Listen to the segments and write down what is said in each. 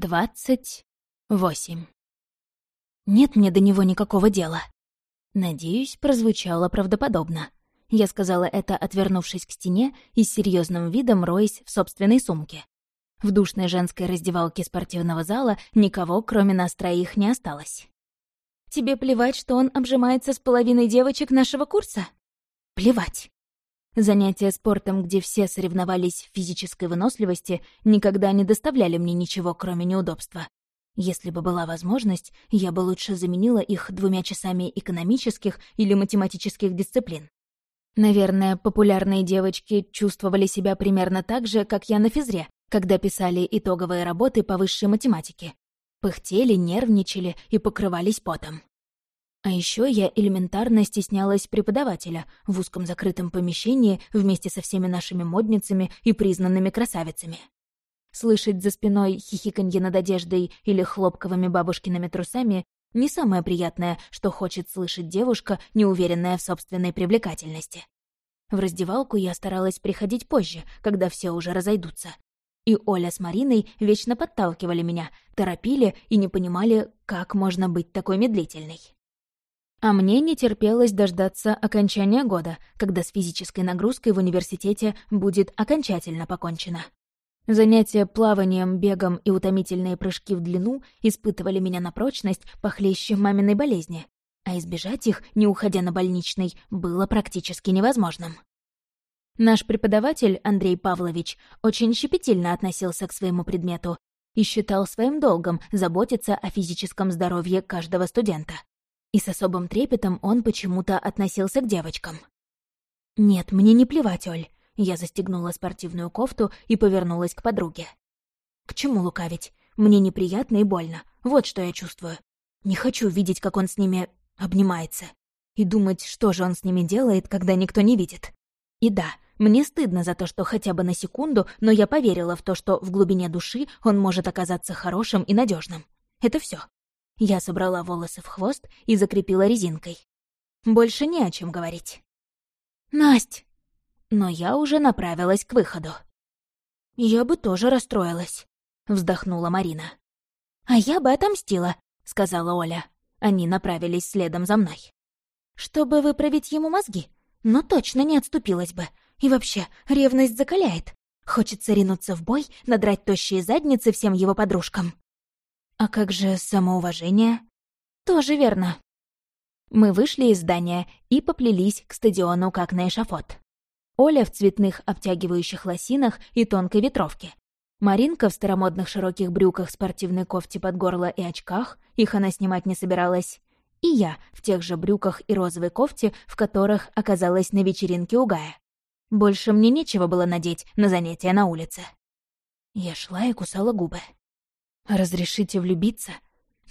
Двадцать восемь. Нет мне до него никакого дела. Надеюсь, прозвучало правдоподобно. Я сказала это, отвернувшись к стене и с серьезным видом роясь в собственной сумке. В душной женской раздевалке спортивного зала никого, кроме нас троих, не осталось. «Тебе плевать, что он обжимается с половиной девочек нашего курса?» «Плевать. Занятия спортом, где все соревновались в физической выносливости, никогда не доставляли мне ничего, кроме неудобства. Если бы была возможность, я бы лучше заменила их двумя часами экономических или математических дисциплин. Наверное, популярные девочки чувствовали себя примерно так же, как я на физре, когда писали итоговые работы по высшей математике. Пыхтели, нервничали и покрывались потом. А еще я элементарно стеснялась преподавателя в узком закрытом помещении вместе со всеми нашими модницами и признанными красавицами. Слышать за спиной хихиканье над одеждой или хлопковыми бабушкиными трусами не самое приятное, что хочет слышать девушка, неуверенная в собственной привлекательности. В раздевалку я старалась приходить позже, когда все уже разойдутся. И Оля с Мариной вечно подталкивали меня, торопили и не понимали, как можно быть такой медлительной. А мне не терпелось дождаться окончания года, когда с физической нагрузкой в университете будет окончательно покончено. Занятия плаванием, бегом и утомительные прыжки в длину испытывали меня на прочность похлеще маминой болезни, а избежать их, не уходя на больничный, было практически невозможным. Наш преподаватель, Андрей Павлович, очень щепетильно относился к своему предмету и считал своим долгом заботиться о физическом здоровье каждого студента. И с особым трепетом он почему-то относился к девочкам. «Нет, мне не плевать, Оль». Я застегнула спортивную кофту и повернулась к подруге. «К чему лукавить? Мне неприятно и больно. Вот что я чувствую. Не хочу видеть, как он с ними обнимается. И думать, что же он с ними делает, когда никто не видит. И да, мне стыдно за то, что хотя бы на секунду, но я поверила в то, что в глубине души он может оказаться хорошим и надежным. Это все. Я собрала волосы в хвост и закрепила резинкой. Больше не о чем говорить. «Насть!» Но я уже направилась к выходу. «Я бы тоже расстроилась», — вздохнула Марина. «А я бы отомстила», — сказала Оля. Они направились следом за мной. «Чтобы выправить ему мозги? Но точно не отступилась бы. И вообще, ревность закаляет. Хочется ринуться в бой, надрать тощие задницы всем его подружкам. А как же самоуважение? Тоже верно. Мы вышли из здания и поплелись к стадиону как на эшафот. Оля в цветных обтягивающих лосинах и тонкой ветровке. Маринка в старомодных широких брюках, спортивной кофте под горло и очках, их она снимать не собиралась. И я в тех же брюках и розовой кофте, в которых оказалась на вечеринке у Гая. Больше мне нечего было надеть на занятия на улице. Я шла и кусала губы. Разрешите влюбиться?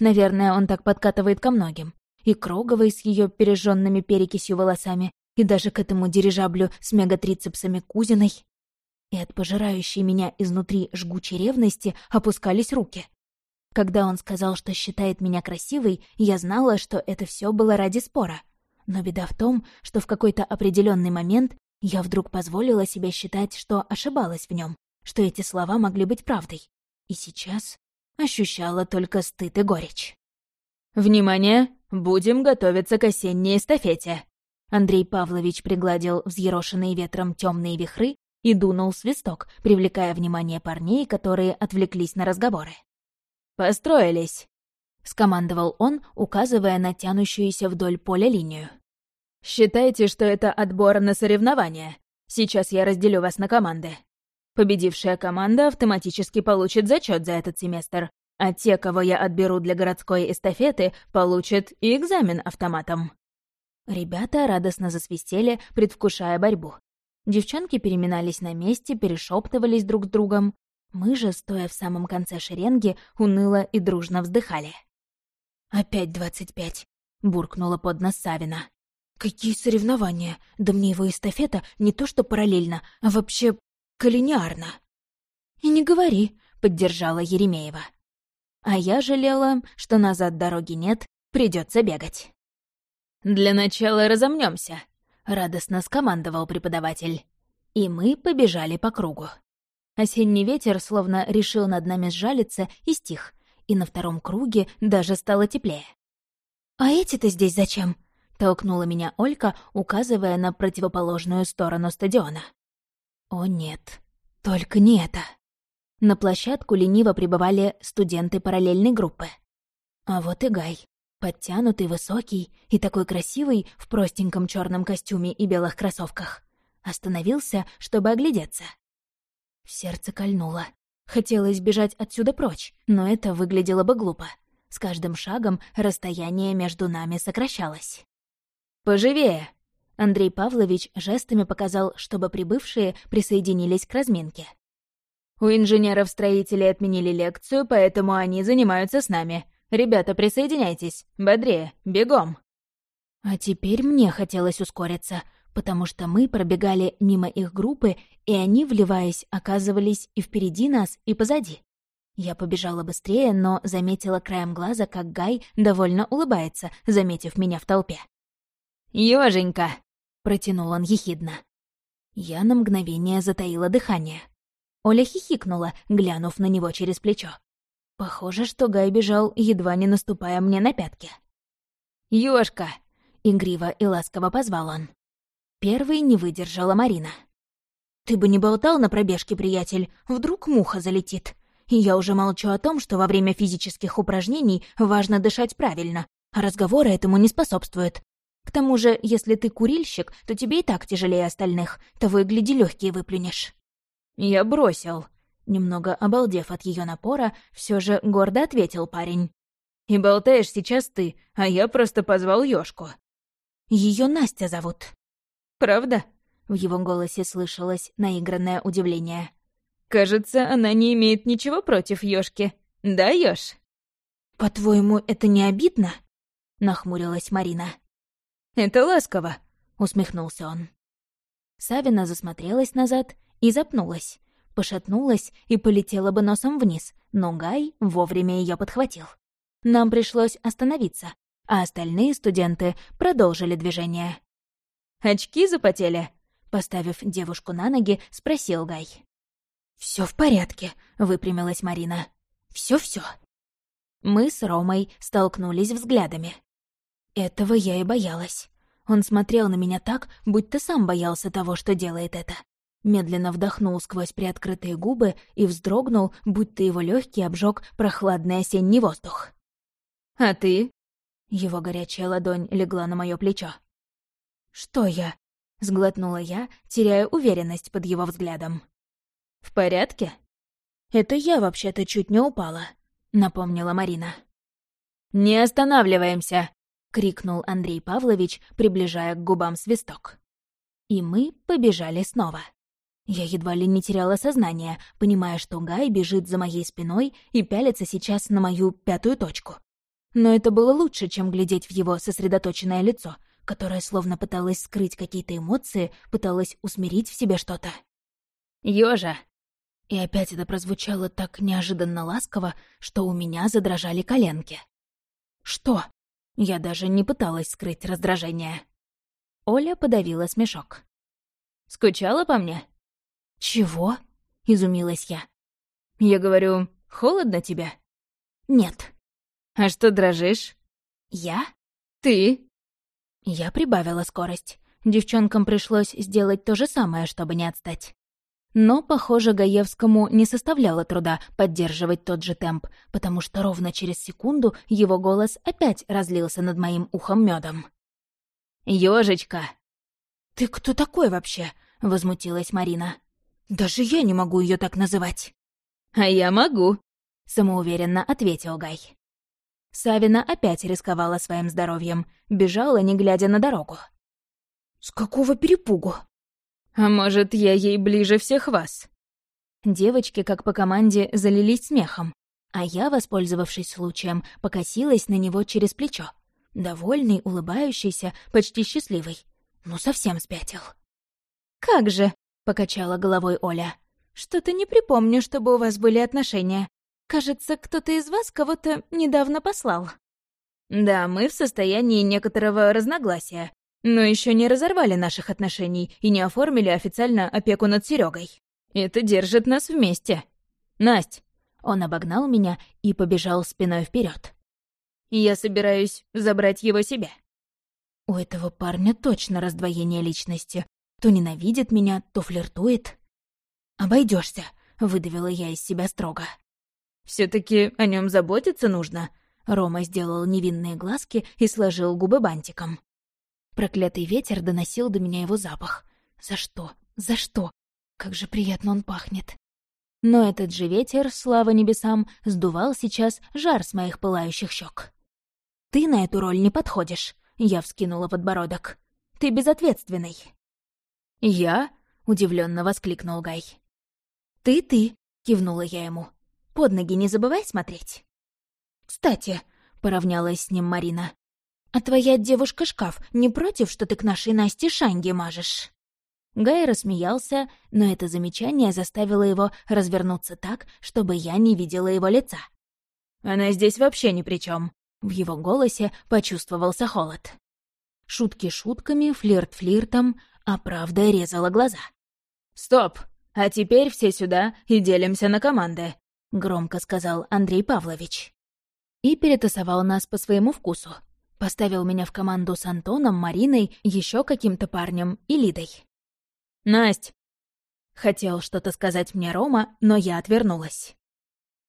Наверное, он так подкатывает ко многим. И к Роговой с ее пережженными перекисью волосами, и даже к этому дирижаблю с мегатрицепсами Кузиной. И от пожирающей меня изнутри жгучей ревности опускались руки. Когда он сказал, что считает меня красивой, я знала, что это все было ради спора. Но беда в том, что в какой-то определенный момент я вдруг позволила себе считать, что ошибалась в нем, что эти слова могли быть правдой. И сейчас ощущала только стыд и горечь. «Внимание! Будем готовиться к осенней эстафете!» Андрей Павлович пригладил взъерошенные ветром темные вихры и дунул свисток, привлекая внимание парней, которые отвлеклись на разговоры. «Построились!» — скомандовал он, указывая на тянущуюся вдоль поля линию. «Считайте, что это отбор на соревнования. Сейчас я разделю вас на команды. Победившая команда автоматически получит зачет за этот семестр, а те, кого я отберу для городской эстафеты, получат и экзамен автоматом». Ребята радостно засвистели, предвкушая борьбу. Девчонки переминались на месте, перешептывались друг с другом. Мы же, стоя в самом конце шеренги, уныло и дружно вздыхали. «Опять двадцать пять», — буркнула под нос Савина. «Какие соревнования? Да мне его эстафета не то что параллельно, а вообще коллинеарно. «И не говори», — поддержала Еремеева. А я жалела, что назад дороги нет, придется бегать. «Для начала разомнемся, радостно скомандовал преподаватель. И мы побежали по кругу. Осенний ветер словно решил над нами сжалиться и стих, и на втором круге даже стало теплее. «А эти-то здесь зачем?» — толкнула меня Олька, указывая на противоположную сторону стадиона. «О нет, только не это!» На площадку лениво прибывали студенты параллельной группы. А вот и Гай. Подтянутый, высокий и такой красивый в простеньком черном костюме и белых кроссовках. Остановился, чтобы оглядеться. Сердце кольнуло. Хотелось бежать отсюда прочь, но это выглядело бы глупо. С каждым шагом расстояние между нами сокращалось. «Поживее!» Андрей Павлович жестами показал, чтобы прибывшие присоединились к разминке. «У инженеров-строителей отменили лекцию, поэтому они занимаются с нами. Ребята, присоединяйтесь. Бодрее, бегом!» А теперь мне хотелось ускориться, потому что мы пробегали мимо их группы, и они, вливаясь, оказывались и впереди нас, и позади. Я побежала быстрее, но заметила краем глаза, как Гай довольно улыбается, заметив меня в толпе. «Ёженька!» — протянул он ехидно. Я на мгновение затаила дыхание. Оля хихикнула, глянув на него через плечо. Похоже, что Гай бежал, едва не наступая мне на пятки. «Ёшка!» — игриво и ласково позвал он. Первой не выдержала Марина. «Ты бы не болтал на пробежке, приятель, вдруг муха залетит. И я уже молчу о том, что во время физических упражнений важно дышать правильно, а разговоры этому не способствуют. К тому же, если ты курильщик, то тебе и так тяжелее остальных, того и гляди легкие выплюнешь». «Я бросил», Немного обалдев от ее напора, все же гордо ответил парень. «И болтаешь сейчас ты, а я просто позвал ёшку». Ее Настя зовут». «Правда?» — в его голосе слышалось наигранное удивление. «Кажется, она не имеет ничего против ёшки. Да, Ёж?» «По-твоему, это не обидно?» — нахмурилась Марина. «Это ласково», — усмехнулся он. Савина засмотрелась назад и запнулась пошатнулась и полетела бы носом вниз, но Гай вовремя ее подхватил. Нам пришлось остановиться, а остальные студенты продолжили движение. «Очки запотели?» — поставив девушку на ноги, спросил Гай. Все в порядке», — выпрямилась Марина. Все, все. Мы с Ромой столкнулись взглядами. Этого я и боялась. Он смотрел на меня так, будто сам боялся того, что делает это медленно вдохнул сквозь приоткрытые губы и вздрогнул, будто его легкий обжег прохладный осенний воздух. «А ты?» Его горячая ладонь легла на мое плечо. «Что я?» — сглотнула я, теряя уверенность под его взглядом. «В порядке?» «Это я вообще-то чуть не упала», — напомнила Марина. «Не останавливаемся!» — крикнул Андрей Павлович, приближая к губам свисток. И мы побежали снова. Я едва ли не теряла сознание, понимая, что Гай бежит за моей спиной и пялится сейчас на мою пятую точку. Но это было лучше, чем глядеть в его сосредоточенное лицо, которое словно пыталось скрыть какие-то эмоции, пыталось усмирить в себе что-то. «Ёжа!» И опять это прозвучало так неожиданно ласково, что у меня задрожали коленки. «Что?» Я даже не пыталась скрыть раздражение. Оля подавила смешок. «Скучала по мне?» «Чего?» — изумилась я. «Я говорю, холодно тебе?» «Нет». «А что дрожишь?» «Я?» «Ты?» Я прибавила скорость. Девчонкам пришлось сделать то же самое, чтобы не отстать. Но, похоже, Гаевскому не составляло труда поддерживать тот же темп, потому что ровно через секунду его голос опять разлился над моим ухом медом. «Ёжечка!» «Ты кто такой вообще?» — возмутилась Марина. Даже я не могу ее так называть. А я могу, самоуверенно ответил Гай. Савина опять рисковала своим здоровьем, бежала, не глядя на дорогу. «С какого перепугу?» «А может, я ей ближе всех вас?» Девочки, как по команде, залились смехом, а я, воспользовавшись случаем, покосилась на него через плечо. Довольный, улыбающийся, почти счастливый. Ну, совсем спятил. «Как же!» покачала головой Оля. «Что-то не припомню, чтобы у вас были отношения. Кажется, кто-то из вас кого-то недавно послал». «Да, мы в состоянии некоторого разногласия, но еще не разорвали наших отношений и не оформили официально опеку над Серегой. Это держит нас вместе. Насть!» Он обогнал меня и побежал спиной вперед. «Я собираюсь забрать его себе». У этого парня точно раздвоение личности. То ненавидит меня, то флиртует. Обойдешься, выдавила я из себя строго. все таки о нем заботиться нужно», — Рома сделал невинные глазки и сложил губы бантиком. Проклятый ветер доносил до меня его запах. За что? За что? Как же приятно он пахнет. Но этот же ветер, слава небесам, сдувал сейчас жар с моих пылающих щек. «Ты на эту роль не подходишь», — я вскинула подбородок. «Ты безответственный». «Я?» — удивленно воскликнул Гай. «Ты-ты», — кивнула я ему. «Под ноги не забывай смотреть». «Кстати», — поравнялась с ним Марина, «А твоя девушка-шкаф не против, что ты к нашей Насте шанги мажешь?» Гай рассмеялся, но это замечание заставило его развернуться так, чтобы я не видела его лица. «Она здесь вообще ни при чем. В его голосе почувствовался холод. Шутки шутками, флирт флиртом, а правда резала глаза. «Стоп! А теперь все сюда и делимся на команды», — громко сказал Андрей Павлович. И перетасовал нас по своему вкусу. Поставил меня в команду с Антоном, Мариной, еще каким-то парнем и Лидой. «Насть!» Хотел что-то сказать мне Рома, но я отвернулась.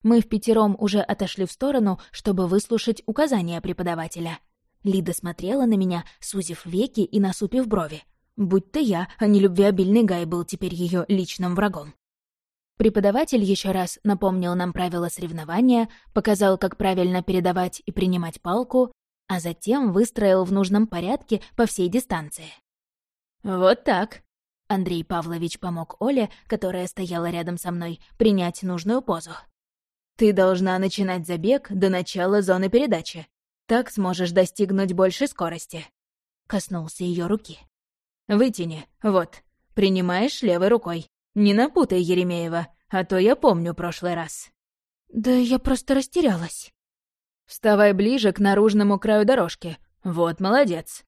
Мы в пятером уже отошли в сторону, чтобы выслушать указания преподавателя. Лида смотрела на меня, сузив веки и насупив брови. Будь то я, а не любвеобильный Гай был теперь ее личным врагом. Преподаватель еще раз напомнил нам правила соревнования, показал, как правильно передавать и принимать палку, а затем выстроил в нужном порядке по всей дистанции. «Вот так», Андрей Павлович помог Оле, которая стояла рядом со мной, принять нужную позу. «Ты должна начинать забег до начала зоны передачи. Так сможешь достигнуть большей скорости». Коснулся ее руки. «Вытяни, вот. Принимаешь левой рукой. Не напутай Еремеева, а то я помню прошлый раз». «Да я просто растерялась». Вставай ближе к наружному краю дорожки. Вот молодец.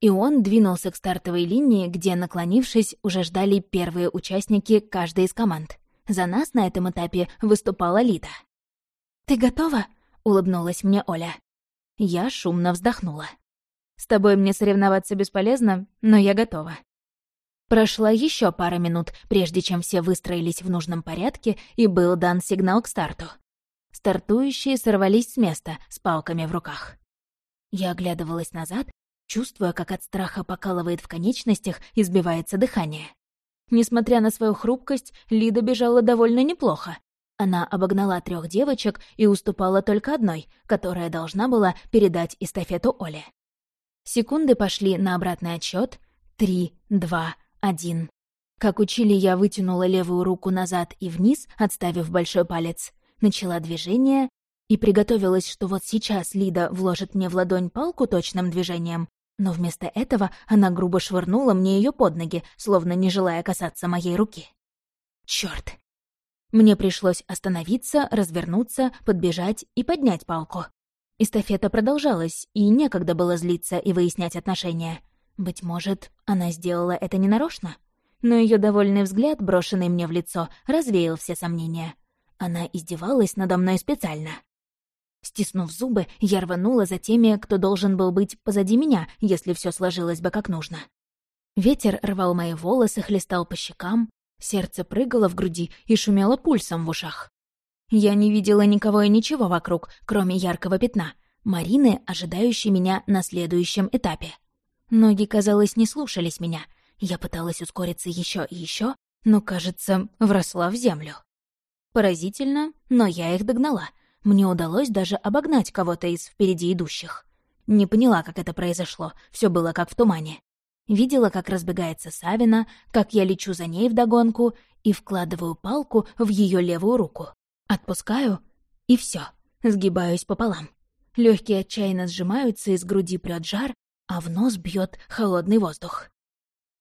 И он двинулся к стартовой линии, где, наклонившись, уже ждали первые участники каждой из команд. За нас на этом этапе выступала Лида. «Ты готова?» — улыбнулась мне Оля. Я шумно вздохнула. «С тобой мне соревноваться бесполезно, но я готова». Прошла еще пара минут, прежде чем все выстроились в нужном порядке, и был дан сигнал к старту. Стартующие сорвались с места с палками в руках. Я оглядывалась назад, чувствуя, как от страха покалывает в конечностях и сбивается дыхание. Несмотря на свою хрупкость, Лида бежала довольно неплохо. Она обогнала трех девочек и уступала только одной, которая должна была передать эстафету Оле. Секунды пошли на обратный отсчет. Три, два, один. Как учили, я вытянула левую руку назад и вниз, отставив большой палец начала движение и приготовилась, что вот сейчас Лида вложит мне в ладонь палку точным движением, но вместо этого она грубо швырнула мне ее под ноги, словно не желая касаться моей руки. Черт! Мне пришлось остановиться, развернуться, подбежать и поднять палку. Эстафета продолжалась, и некогда было злиться и выяснять отношения. Быть может, она сделала это ненарочно? Но ее довольный взгляд, брошенный мне в лицо, развеял все сомнения — она издевалась надо мной специально. Стиснув зубы, я рванула за теми, кто должен был быть позади меня, если все сложилось бы как нужно. Ветер рвал мои волосы, хлестал по щекам, сердце прыгало в груди и шумело пульсом в ушах. Я не видела никого и ничего вокруг, кроме яркого пятна, Марины, ожидающей меня на следующем этапе. Ноги, казалось, не слушались меня. Я пыталась ускориться еще и еще, но, кажется, вросла в землю. Поразительно, но я их догнала. Мне удалось даже обогнать кого-то из впереди идущих. Не поняла, как это произошло, все было как в тумане. Видела, как разбегается Савина, как я лечу за ней вдогонку и вкладываю палку в ее левую руку. Отпускаю, и все, сгибаюсь пополам. Легкие отчаянно сжимаются, из груди прет жар, а в нос бьет холодный воздух.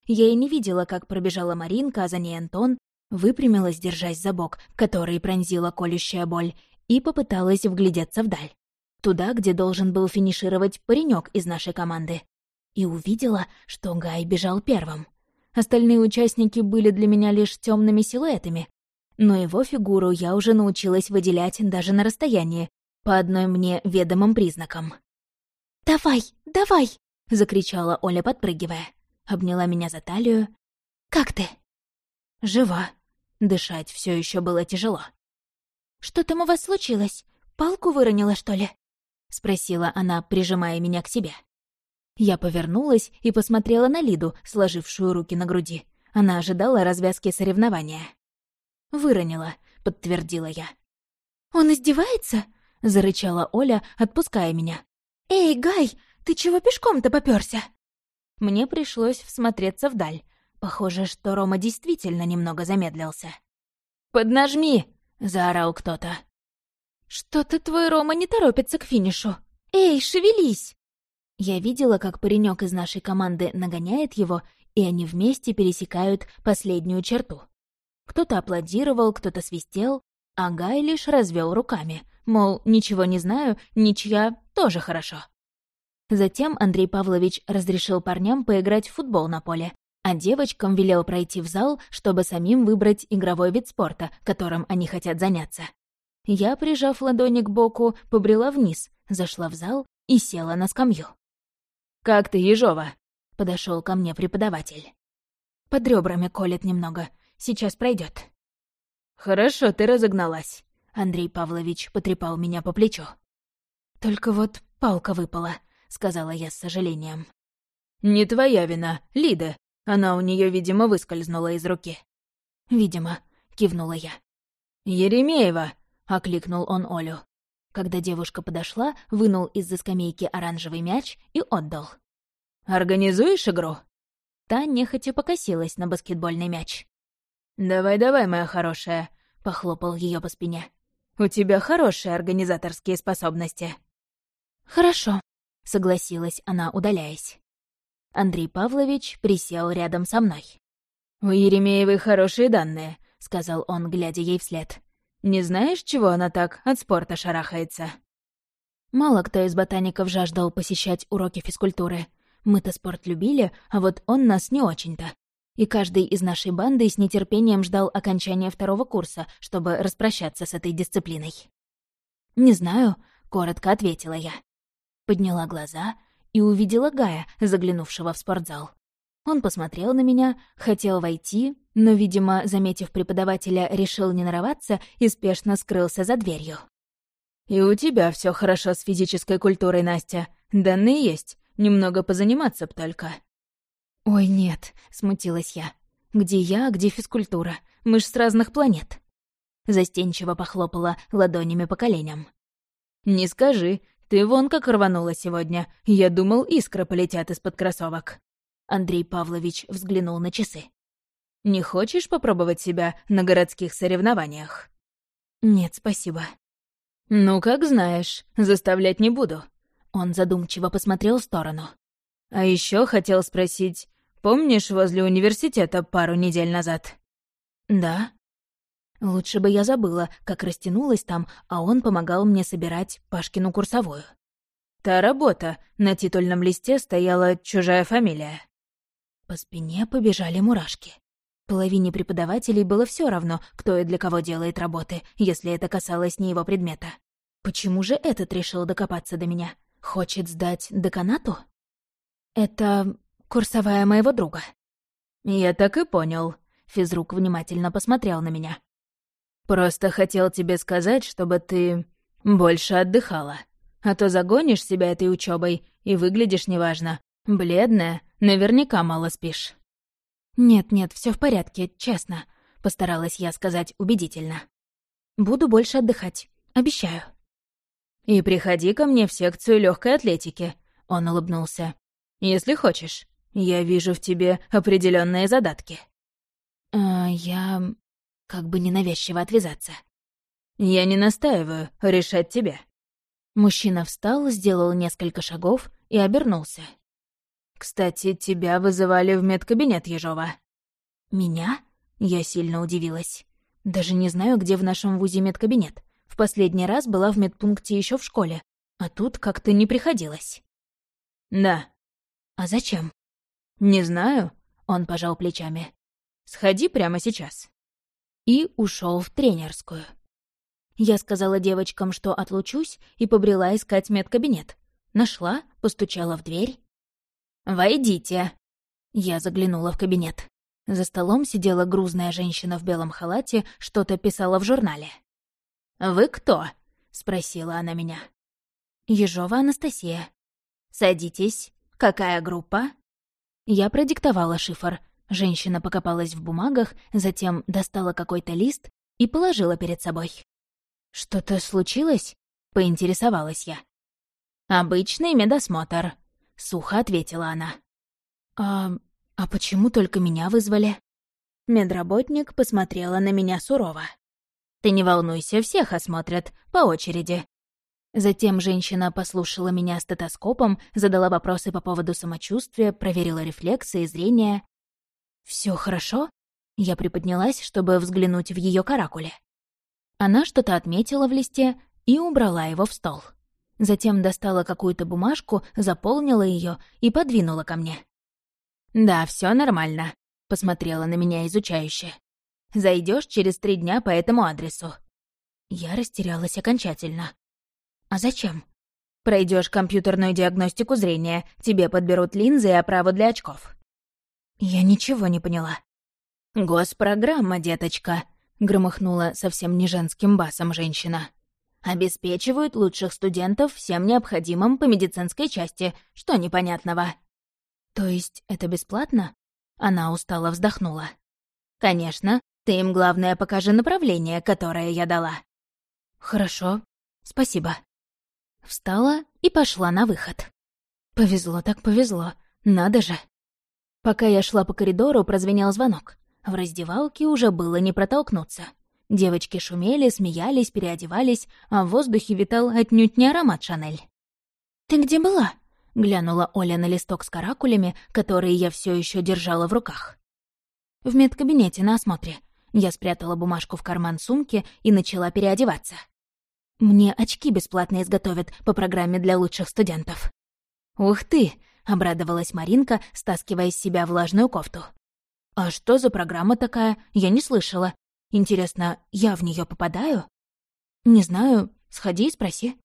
Я и не видела, как пробежала Маринка, а за ней Антон, выпрямилась, держась за бок, который пронзила колющая боль, и попыталась вглядеться вдаль. Туда, где должен был финишировать паренек из нашей команды. И увидела, что Гай бежал первым. Остальные участники были для меня лишь темными силуэтами. Но его фигуру я уже научилась выделять даже на расстоянии, по одной мне ведомым признакам. «Давай, давай!» — закричала Оля, подпрыгивая. Обняла меня за талию. «Как ты?» «Жива». Дышать все еще было тяжело. «Что там у вас случилось? Палку выронила, что ли?» — спросила она, прижимая меня к себе. Я повернулась и посмотрела на Лиду, сложившую руки на груди. Она ожидала развязки соревнования. «Выронила», — подтвердила я. «Он издевается?» — зарычала Оля, отпуская меня. «Эй, Гай, ты чего пешком-то попёрся?» Мне пришлось всмотреться вдаль. Похоже, что Рома действительно немного замедлился. «Поднажми!» — заорал кто-то. «Что-то твой Рома не торопится к финишу. Эй, шевелись!» Я видела, как паренек из нашей команды нагоняет его, и они вместе пересекают последнюю черту. Кто-то аплодировал, кто-то свистел, а Гай лишь развел руками, мол, ничего не знаю, ничья тоже хорошо. Затем Андрей Павлович разрешил парням поиграть в футбол на поле, а девочкам велел пройти в зал, чтобы самим выбрать игровой вид спорта, которым они хотят заняться. Я, прижав ладони к боку, побрела вниз, зашла в зал и села на скамью. «Как ты, Ежова?» — подошел ко мне преподаватель. «Под ребрами колет немного. Сейчас пройдет. «Хорошо, ты разогналась», — Андрей Павлович потрепал меня по плечу. «Только вот палка выпала», — сказала я с сожалением. «Не твоя вина, Лида. Она у нее, видимо, выскользнула из руки». «Видимо», — кивнула я. «Еремеева!» — окликнул он Олю. Когда девушка подошла, вынул из-за скамейки оранжевый мяч и отдал. «Организуешь игру?» Та нехотя покосилась на баскетбольный мяч. «Давай-давай, моя хорошая», — похлопал ее по спине. «У тебя хорошие организаторские способности». «Хорошо», — согласилась она, удаляясь. Андрей Павлович присел рядом со мной. «У Еремеевой хорошие данные», — сказал он, глядя ей вслед. Не знаешь, чего она так от спорта шарахается?» Мало кто из ботаников жаждал посещать уроки физкультуры. Мы-то спорт любили, а вот он нас не очень-то. И каждый из нашей банды с нетерпением ждал окончания второго курса, чтобы распрощаться с этой дисциплиной. «Не знаю», — коротко ответила я. Подняла глаза и увидела Гая, заглянувшего в спортзал. Он посмотрел на меня, хотел войти, но, видимо, заметив преподавателя, решил не нарываться и спешно скрылся за дверью. «И у тебя все хорошо с физической культурой, Настя. Данные есть, немного позаниматься б только». «Ой, нет», — смутилась я. «Где я, где физкультура? Мы ж с разных планет». Застенчиво похлопала ладонями по коленям. «Не скажи, ты вон как рванула сегодня. Я думал, искры полетят из-под кроссовок». Андрей Павлович взглянул на часы. «Не хочешь попробовать себя на городских соревнованиях?» «Нет, спасибо». «Ну, как знаешь, заставлять не буду». Он задумчиво посмотрел в сторону. «А еще хотел спросить, помнишь возле университета пару недель назад?» «Да». Лучше бы я забыла, как растянулась там, а он помогал мне собирать Пашкину курсовую. «Та работа, на титульном листе стояла чужая фамилия». По спине побежали мурашки. Половине преподавателей было все равно, кто и для кого делает работы, если это касалось не его предмета. Почему же этот решил докопаться до меня? Хочет сдать деканату? Это курсовая моего друга. Я так и понял. Физрук внимательно посмотрел на меня. Просто хотел тебе сказать, чтобы ты больше отдыхала. А то загонишь себя этой учебой и выглядишь неважно. Бледная, наверняка мало спишь. «Нет-нет, все в порядке, честно», — постаралась я сказать убедительно. «Буду больше отдыхать, обещаю». «И приходи ко мне в секцию легкой атлетики», — он улыбнулся. «Если хочешь. Я вижу в тебе определенные задатки». «А я...» Как бы ненавязчиво отвязаться. «Я не настаиваю, решать тебе». Мужчина встал, сделал несколько шагов и обернулся. «Кстати, тебя вызывали в медкабинет, Ежова». «Меня?» Я сильно удивилась. Даже не знаю, где в нашем вузе медкабинет. В последний раз была в медпункте еще в школе, а тут как-то не приходилось. «Да». «А зачем?» «Не знаю». Он пожал плечами. «Сходи прямо сейчас». И ушел в тренерскую. Я сказала девочкам, что отлучусь, и побрела искать медкабинет. Нашла, постучала в дверь. «Войдите!» Я заглянула в кабинет. За столом сидела грузная женщина в белом халате, что-то писала в журнале. «Вы кто?» — спросила она меня. «Ежова Анастасия». «Садитесь. Какая группа?» Я продиктовала шифр. Женщина покопалась в бумагах, затем достала какой-то лист и положила перед собой. «Что-то случилось?» — поинтересовалась я. «Обычный медосмотр», — сухо ответила она. «А «А почему только меня вызвали?» Медработник посмотрела на меня сурово. «Ты не волнуйся, всех осмотрят, по очереди». Затем женщина послушала меня стетоскопом, задала вопросы по поводу самочувствия, проверила рефлексы и зрение. Все хорошо?» Я приподнялась, чтобы взглянуть в ее каракуле. Она что-то отметила в листе и убрала его в стол. Затем достала какую-то бумажку, заполнила ее и подвинула ко мне. «Да, все нормально», — посмотрела на меня изучающе. Зайдешь через три дня по этому адресу». Я растерялась окончательно. «А зачем?» Пройдешь компьютерную диагностику зрения, тебе подберут линзы и оправу для очков». Я ничего не поняла. «Госпрограмма, деточка», — громыхнула совсем не женским басом женщина. «Обеспечивают лучших студентов всем необходимым по медицинской части, что непонятного». «То есть это бесплатно?» Она устало вздохнула. «Конечно. Ты им, главное, покажи направление, которое я дала». «Хорошо. Спасибо». Встала и пошла на выход. Повезло так повезло. Надо же. Пока я шла по коридору, прозвенел звонок. В раздевалке уже было не протолкнуться. Девочки шумели, смеялись, переодевались, а в воздухе витал отнюдь не аромат Шанель. «Ты где была?» — глянула Оля на листок с каракулями, которые я все еще держала в руках. В медкабинете на осмотре. Я спрятала бумажку в карман сумки и начала переодеваться. Мне очки бесплатно изготовят по программе для лучших студентов. «Ух ты!» — обрадовалась Маринка, стаскивая с себя влажную кофту. «А что за программа такая? Я не слышала. Интересно, я в нее попадаю?» «Не знаю. Сходи и спроси».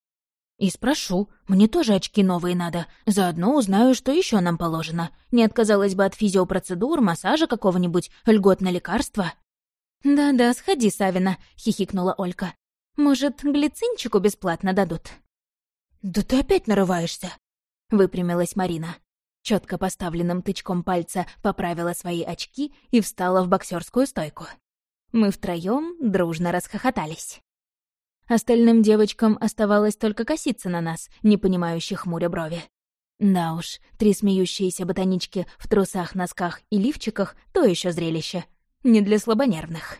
И спрошу, мне тоже очки новые надо. Заодно узнаю, что еще нам положено. Не отказалась бы от физиопроцедур, массажа какого-нибудь, льгот на лекарства. «Да-да, сходи, Савина», — хихикнула Олька. «Может, глицинчику бесплатно дадут?» «Да ты опять нарываешься», — выпрямилась Марина. Четко поставленным тычком пальца поправила свои очки и встала в боксерскую стойку. Мы втроем дружно расхохотались. Остальным девочкам оставалось только коситься на нас, не понимающих хмуря брови. Да уж, три смеющиеся ботанички в трусах, носках и лифчиках — то еще зрелище. Не для слабонервных.